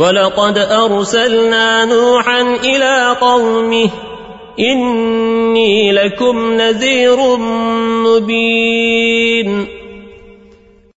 ولقد أرسلنا نوحا إلى قومه إني لكم نذير مبين.